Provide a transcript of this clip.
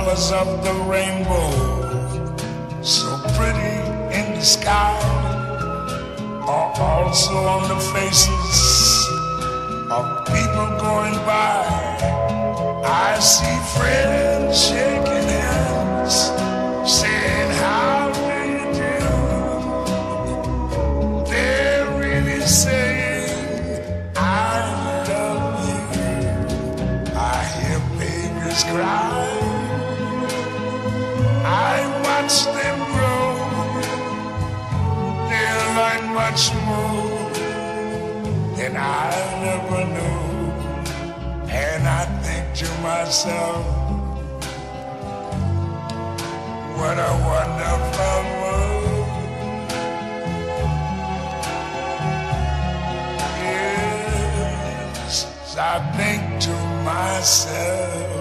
Colors of the rainbow, so pretty in the sky, are also on the faces of people going by. I see friends shaking hands, saying, How do you do? They're really saying, much more than I never knew. And I think to myself, what a wonderful world. Yes, I think to myself.